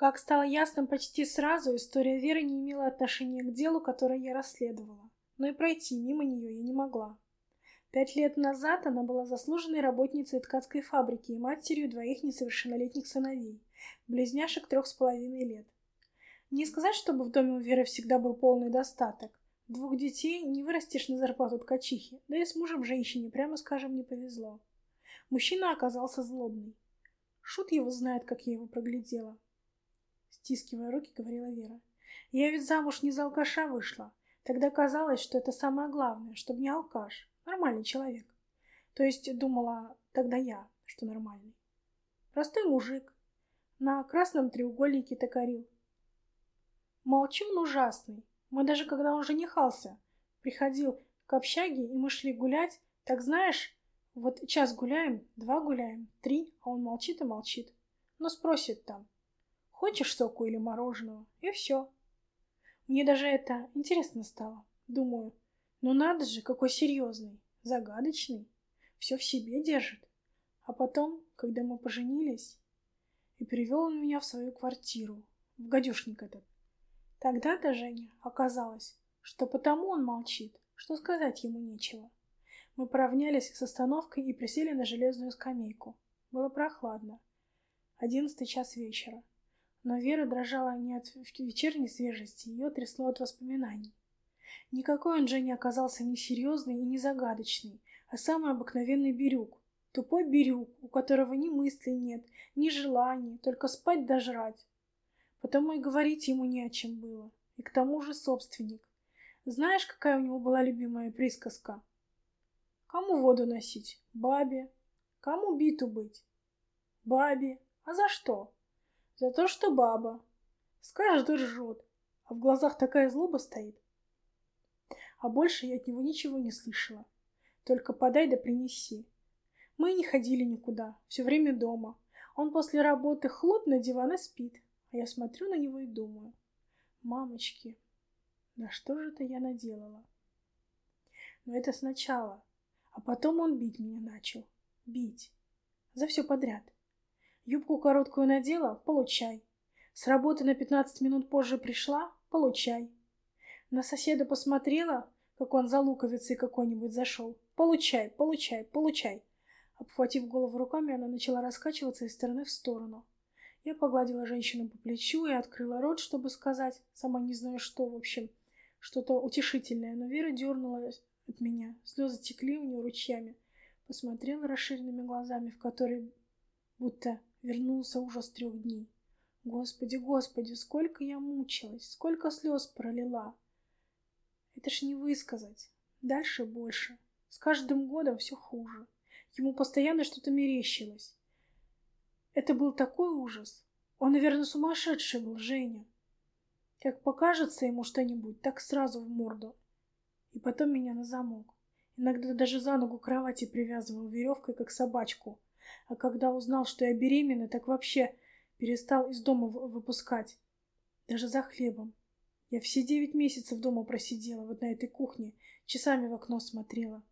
Как стало ясно почти сразу, история Веры не имела отношения к делу, которое я расследовала. Но и пройти мимо нее я не могла. Пять лет назад она была заслуженной работницей ткацкой фабрики и матерью двоих несовершеннолетних сыновей, близняшек трех с половиной лет. Не сказать, чтобы в доме у Веры всегда был полный достаток. Двух детей не вырастешь на зарплату ткачихи, да и с мужем женщине, прямо скажем, не повезло. Мужчина оказался злобный. Шут его знает, как я его проглядела стискивая руки, говорила Вера. Я ведь замуж не за алкаша вышла. Тогда казалось, что это самое главное, чтобы не алкаш, нормальный человек. То есть думала тогда я, что нормальный. Простой мужик. На красном треугольнике токарил. Молчун ужасный. Мы даже когда он женихался, приходил к общаге, и мы шли гулять, так знаешь, вот час гуляем, два гуляем, три, а он молчит и молчит. Но спросит там, Хочешь соку или мороженого? И все. Мне даже это интересно стало. Думаю, ну надо же, какой серьезный, загадочный. Все в себе держит. А потом, когда мы поженились, и привел он меня в свою квартиру, в гадюшник этот. Тогда-то, Женя, оказалось, что потому он молчит, что сказать ему нечего. Мы поравнялись с остановкой и присели на железную скамейку. Было прохладно. Одиннадцатый час вечера. Но Вера дрожала не от вечерней свежести, ее трясло от воспоминаний. Никакой он же не оказался ни серьезный и не загадочный, а самый обыкновенный бирюк. Тупой бирюк, у которого ни мыслей нет, ни желаний, только спать да жрать. Потому и говорить ему не о чем было. И к тому же собственник. Знаешь, какая у него была любимая присказка? Кому воду носить? Бабе. Кому биту быть? Бабе. А за что? За то, что баба. Скажет и ржет, а в глазах такая злоба стоит. А больше я от него ничего не слышала. Только подай да принеси. Мы не ходили никуда, все время дома. Он после работы хлоп на диван и спит. А я смотрю на него и думаю. Мамочки, да что же это я наделала? Но это сначала. А потом он бить меня начал. Бить. За все подряд. Юбку короткую надела — получай. С работы на пятнадцать минут позже пришла — получай. На соседа посмотрела, как он за луковицей какой-нибудь зашел. Получай, получай, получай. Обхватив голову руками, она начала раскачиваться из стороны в сторону. Я погладила женщину по плечу и открыла рот, чтобы сказать, сама не знаю что, в общем, что-то утешительное, но Вера дернулась от меня. Слезы текли у нее ручьями. Посмотрела расширенными глазами, в которые будто вернулся ужас трех дней. Господи, господи, сколько я мучилась, сколько слез пролила. Это ж не высказать. Дальше больше. С каждым годом все хуже. Ему постоянно что-то мерещилось. Это был такой ужас. Он, наверное, сумасшедший был, Женя. Как покажется ему что-нибудь, так сразу в морду. И потом меня на замок. Иногда даже за ногу кровати привязывал веревкой, как собачку. А когда узнал, что я беременна, так вообще перестал из дома выпускать. Даже за хлебом. Я все девять месяцев дома просидела, вот на этой кухне, часами в окно смотрела.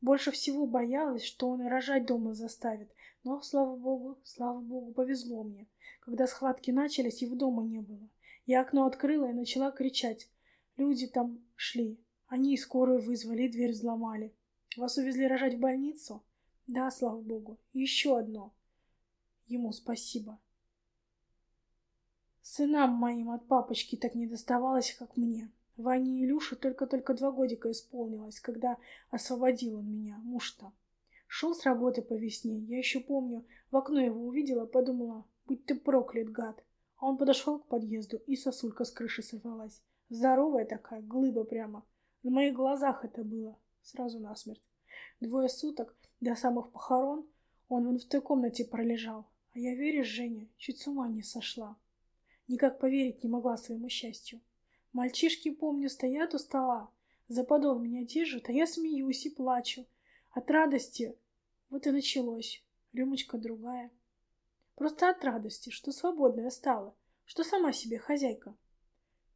Больше всего боялась, что он и рожать дома заставит. Но, слава богу, слава богу, повезло мне. Когда схватки начались, его дома не было. Я окно открыла и начала кричать. Люди там шли. Они и скорую вызвали, и дверь взломали. Вас увезли рожать в больницу? Да, слава богу. еще одно. Ему спасибо. Сынам моим от папочки так не доставалось, как мне. Ване и Илюше только-только два годика исполнилось, когда освободил он меня, муж-то. Шел с работы по весне, я еще помню, в окно его увидела, подумала, будь ты проклят, гад. А он подошел к подъезду, и сосулька с крыши сорвалась. Здоровая такая, глыба прямо. На моих глазах это было. Сразу насмерть. Двое суток до самых похорон он вон в той комнате пролежал. А я, веришь, Женя, чуть с ума не сошла. Никак поверить не могла своему счастью. Мальчишки, помню, стоят у стола, за подол меня держат, а я смеюсь и плачу. От радости вот и началось. Рюмочка другая. Просто от радости, что свободная стала, что сама себе хозяйка.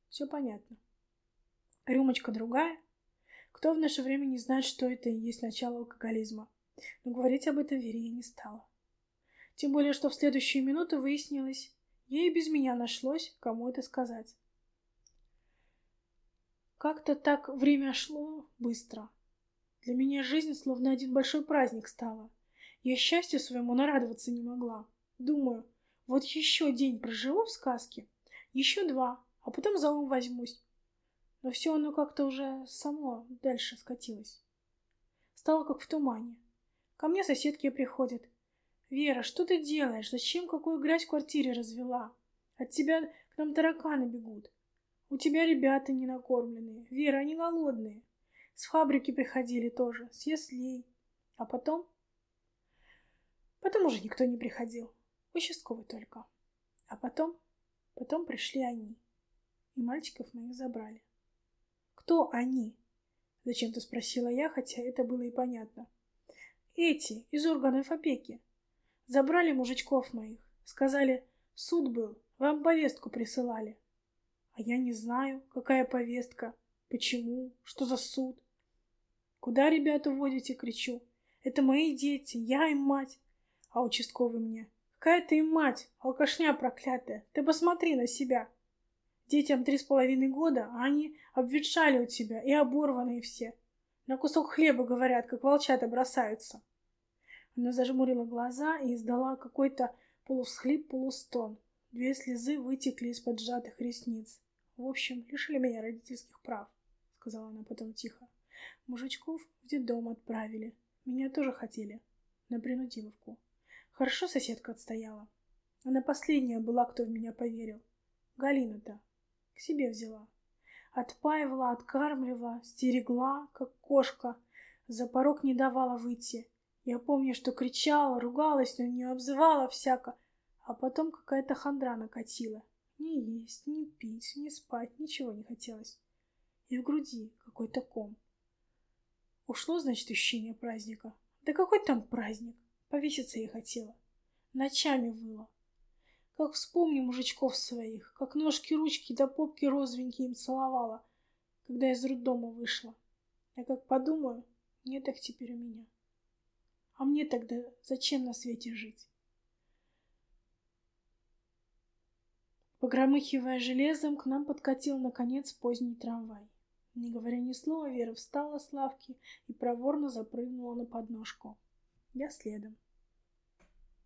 Все понятно. Рюмочка другая, кто в наше время не знает, что это и есть начало алкоголизма? Но говорить об этом Вере я не стала. Тем более, что в следующую минуту выяснилось, Ей без меня нашлось, кому это сказать. Как-то так время шло быстро. Для меня жизнь словно один большой праздник стала. Я счастью своему нарадоваться не могла. Думаю, вот еще день проживу в сказке, еще два, а потом за ум возьмусь. Но все оно как-то уже само дальше скатилось. Стало как в тумане. Ко мне соседки приходят. «Вера, что ты делаешь? Зачем какую грязь в квартире развела? От тебя к нам тараканы бегут. У тебя ребята не накормленные. Вера, они голодные. С фабрики приходили тоже, с. А потом? Потом уже никто не приходил. Участковый только. А потом? Потом пришли они. И мальчиков моих забрали. Кто они? Зачем-то спросила я, хотя это было и понятно. Эти, из органов опеки. Забрали мужичков моих. Сказали, суд был, вам повестку присылали. А я не знаю, какая повестка, почему, что за суд. Куда ребят уводите, кричу. Это мои дети, я им мать. А участковый мне. Какая ты им мать, алкашня проклятая. Ты посмотри на себя. Детям три с половиной года, а они обветшали у тебя и оборванные все. На кусок хлеба, говорят, как волчата бросаются. Она зажмурила глаза и издала какой-то полувсхлип, полустон. Две слезы вытекли из-под сжатых ресниц. В общем, лишили меня родительских прав, сказала она потом тихо. Мужичков в детдом отправили. Меня тоже хотели. На принудиловку. Хорошо соседка отстояла. Она последняя была, кто в меня поверил. Галина-то. К себе взяла. Отпаивала, откармливала, стерегла, как кошка. За порог не давала выйти. Я помню, что кричала, ругалась на нее, обзывала всяко. А потом какая-то хандра накатила. Ни есть, ни пить, ни спать, ничего не хотелось. И в груди какой-то ком. Ушло, значит, ощущение праздника. Да какой там праздник? Повеситься я хотела. Ночами выла. Как вспомню мужичков своих, как ножки-ручки до попки розовенькие им целовала, когда из роддома вышла. А как подумаю, нет их теперь у меня. А мне тогда зачем на свете жить? Погромыхивая железом, к нам подкатил, наконец, поздний трамвай. Не говоря ни слова, Вера встала с лавки и проворно запрыгнула на подножку. Я следом.